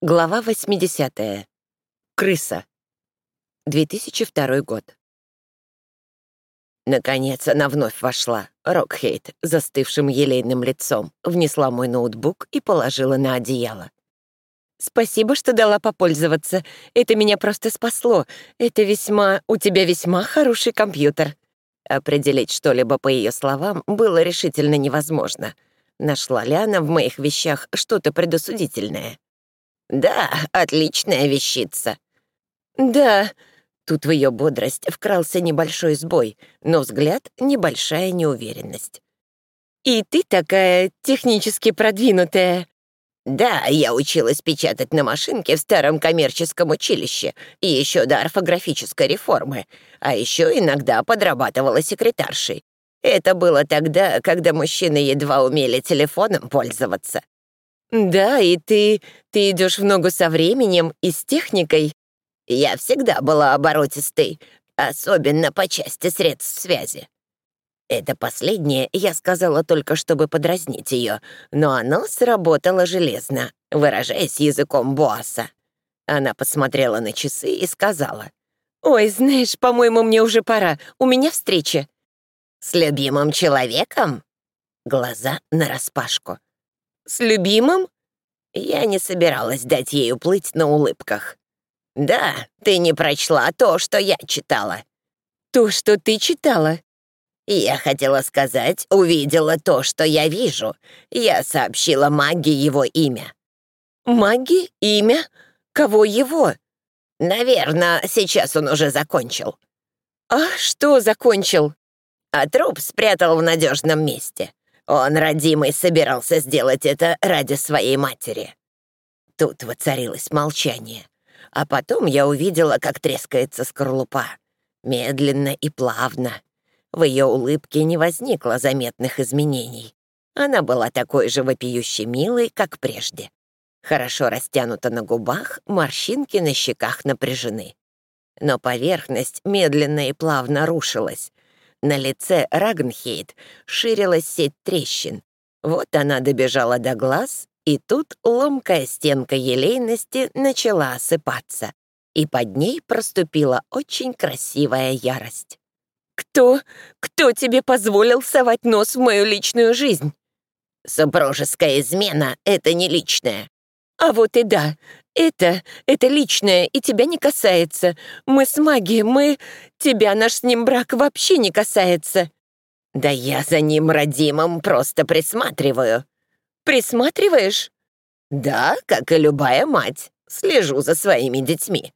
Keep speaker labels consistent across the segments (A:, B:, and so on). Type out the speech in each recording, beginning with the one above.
A: Глава 80. Крыса. 2002 год. Наконец она вновь вошла. Рокхейт, застывшим елейным лицом, внесла мой ноутбук и положила на одеяло. «Спасибо, что дала попользоваться. Это меня просто спасло. Это весьма... У тебя весьма хороший компьютер». Определить что-либо по ее словам было решительно невозможно. Нашла ли она в моих вещах что-то предосудительное? «Да, отличная вещица». «Да». Тут в ее бодрость вкрался небольшой сбой, но взгляд — небольшая неуверенность. «И ты такая технически продвинутая». «Да, я училась печатать на машинке в старом коммерческом училище и еще до орфографической реформы, а еще иногда подрабатывала секретаршей. Это было тогда, когда мужчины едва умели телефоном пользоваться.
B: «Да, и ты... ты идешь в ногу со временем и с техникой?»
A: «Я всегда была оборотистой, особенно по части средств связи». Это последнее я сказала только, чтобы подразнить ее, но оно сработало железно, выражаясь языком Боаса. Она посмотрела на часы и сказала.
B: «Ой, знаешь, по-моему, мне уже пора. У меня встреча».
A: «С любимым человеком?» Глаза нараспашку.
B: С любимым?
A: Я не собиралась дать ей уплыть на улыбках. Да, ты не прочла то, что я читала.
B: То, что ты читала?
A: Я хотела сказать, увидела то, что я вижу. Я сообщила маги его имя.
B: Маги? Имя? Кого его?
A: Наверное, сейчас он уже закончил.
B: А что закончил?
A: А труп спрятал в надежном месте. Он, родимый, собирался сделать это ради своей матери. Тут воцарилось молчание. А потом я увидела, как трескается скорлупа. Медленно и плавно. В ее улыбке не возникло заметных изменений. Она была такой же вопиюще милой, как прежде. Хорошо растянута на губах, морщинки на щеках напряжены. Но поверхность медленно и плавно рушилась, на лице Рагнхейт ширилась сеть трещин. Вот она добежала до глаз, и тут ломкая стенка елейности начала осыпаться, и под ней проступила очень красивая ярость.
B: «Кто? Кто тебе позволил совать нос в мою личную жизнь?»
A: «Супружеская измена — это не личное».
B: «А вот и да. Это, это личное и тебя не касается. Мы с Маги, мы... Тебя наш с ним брак вообще не касается».
A: «Да я за ним родимым просто присматриваю».
B: «Присматриваешь?»
A: «Да, как и любая мать. Слежу за своими детьми».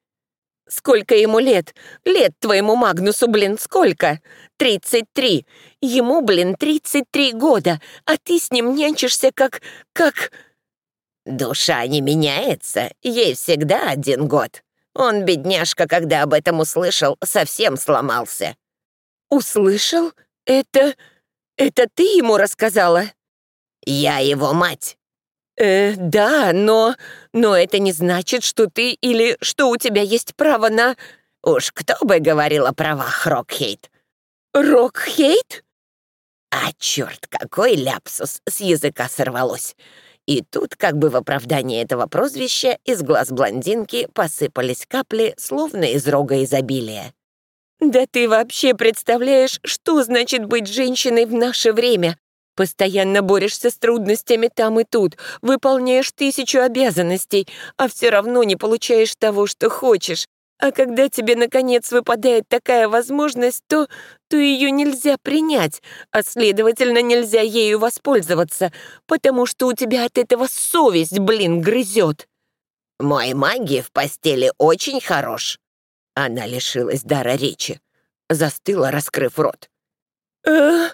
B: «Сколько ему лет? Лет твоему Магнусу, блин, сколько? Тридцать три. Ему, блин, тридцать три года, а ты с ним нянчишься как... как...»
A: Душа не меняется, ей всегда один год. Он, бедняжка, когда об этом услышал, совсем сломался.
B: Услышал? Это... это ты ему рассказала?
A: Я его мать.
B: Э, да, но... но это не значит, что ты или что у тебя есть право на...
A: Уж кто бы говорил о правах Рокхейт?
B: Рокхейт?
A: А черт, какой ляпсус с языка сорвалось. И тут, как бы в оправдании этого прозвища, из глаз блондинки посыпались капли, словно из рога изобилия.
B: «Да ты вообще представляешь, что значит быть женщиной в наше время? Постоянно борешься с трудностями там и тут, выполняешь тысячу обязанностей, а все равно не получаешь того, что хочешь. А когда тебе, наконец, выпадает такая возможность, то, то ее нельзя принять, а, следовательно, нельзя ею воспользоваться, потому что у тебя от этого совесть, блин, грызет.
A: Мой маги в постели очень хорош. Она лишилась дара речи. Застыла, раскрыв рот.
B: э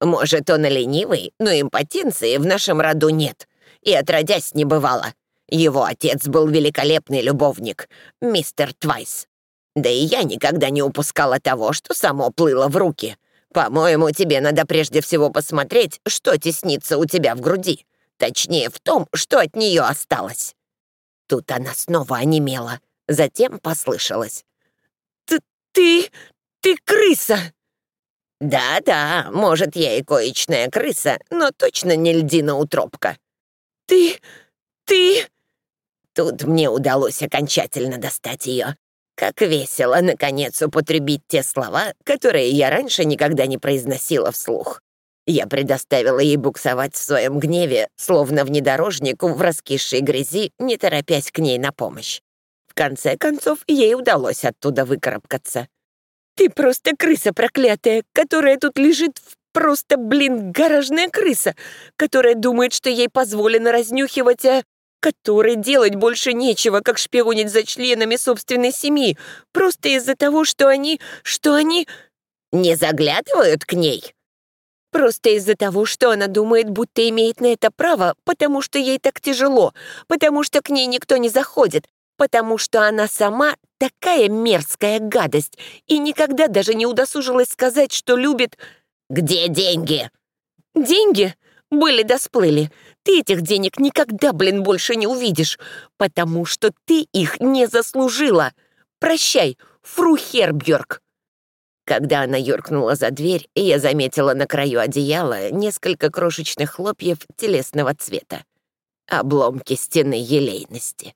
A: Может, он и ленивый, но импотенции в нашем роду нет. И отродясь не бывало. Его отец был великолепный любовник, мистер Твайс. Да и я никогда не упускала того, что само плыло в руки. По-моему, тебе надо прежде всего посмотреть, что теснится у тебя в груди. Точнее, в том, что от нее осталось. Тут она снова онемела, затем послышалась.
B: «Ты... ты... ты крыса!»
A: «Да-да, может, я и коечная крыса, но точно не льдина утробка».
B: «Ты... ты...»
A: Тут мне удалось окончательно достать ее. Как весело, наконец, употребить те слова, которые я раньше никогда не произносила вслух. Я предоставила ей буксовать в своем гневе, словно внедорожнику в раскисшей грязи, не торопясь к ней на помощь. В конце концов, ей удалось оттуда выкарабкаться.
B: «Ты просто крыса проклятая, которая тут лежит в просто, блин, гаражная крыса, которая думает, что ей позволено разнюхивать, а которой делать больше нечего, как шпионить за членами собственной семьи, просто из-за того, что они... что они...
A: Не заглядывают к ней?
B: Просто из-за того, что она думает, будто имеет на это право, потому что ей так тяжело, потому что к ней никто не заходит, потому что она сама такая мерзкая гадость и никогда даже не удосужилась сказать, что любит...
A: «Где деньги?»
B: «Деньги? Были да сплыли. Ты этих денег никогда, блин, больше не увидишь, потому что ты их не заслужила. Прощай, фру Хербьерк».
A: Когда она юркнула за дверь, я заметила на краю одеяла несколько крошечных хлопьев телесного цвета. Обломки стены елейности.